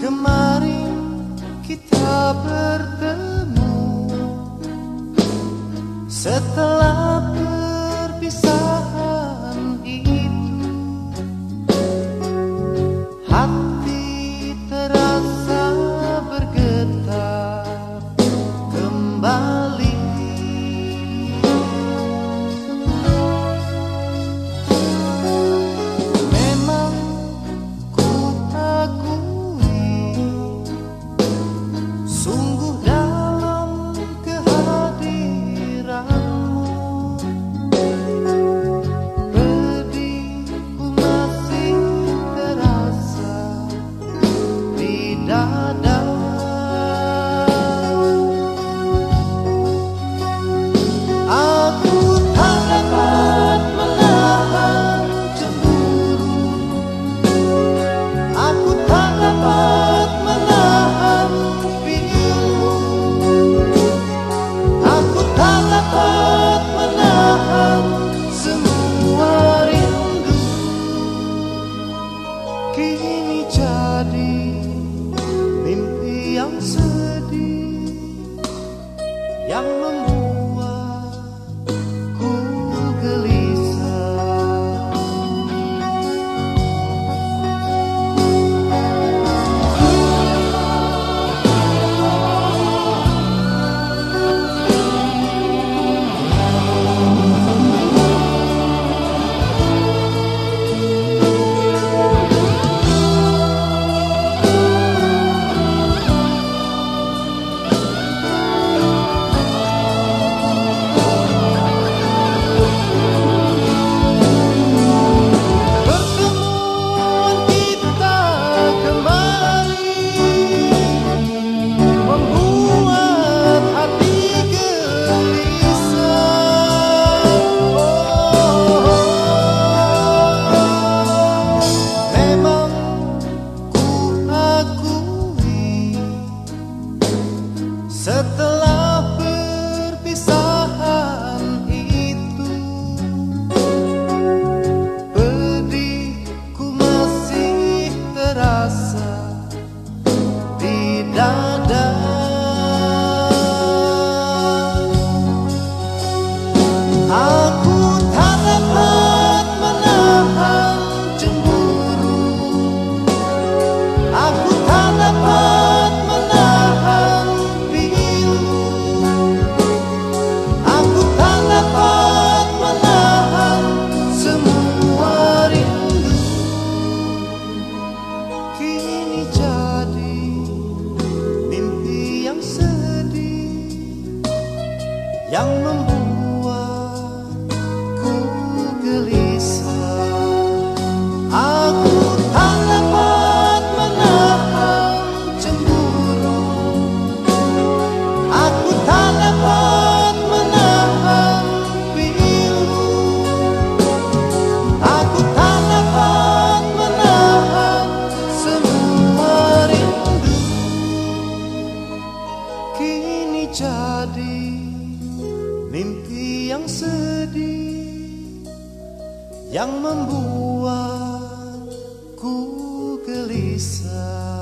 Kemarin kita bertemu. Setelah 杨门不 yang membuatku gelisah.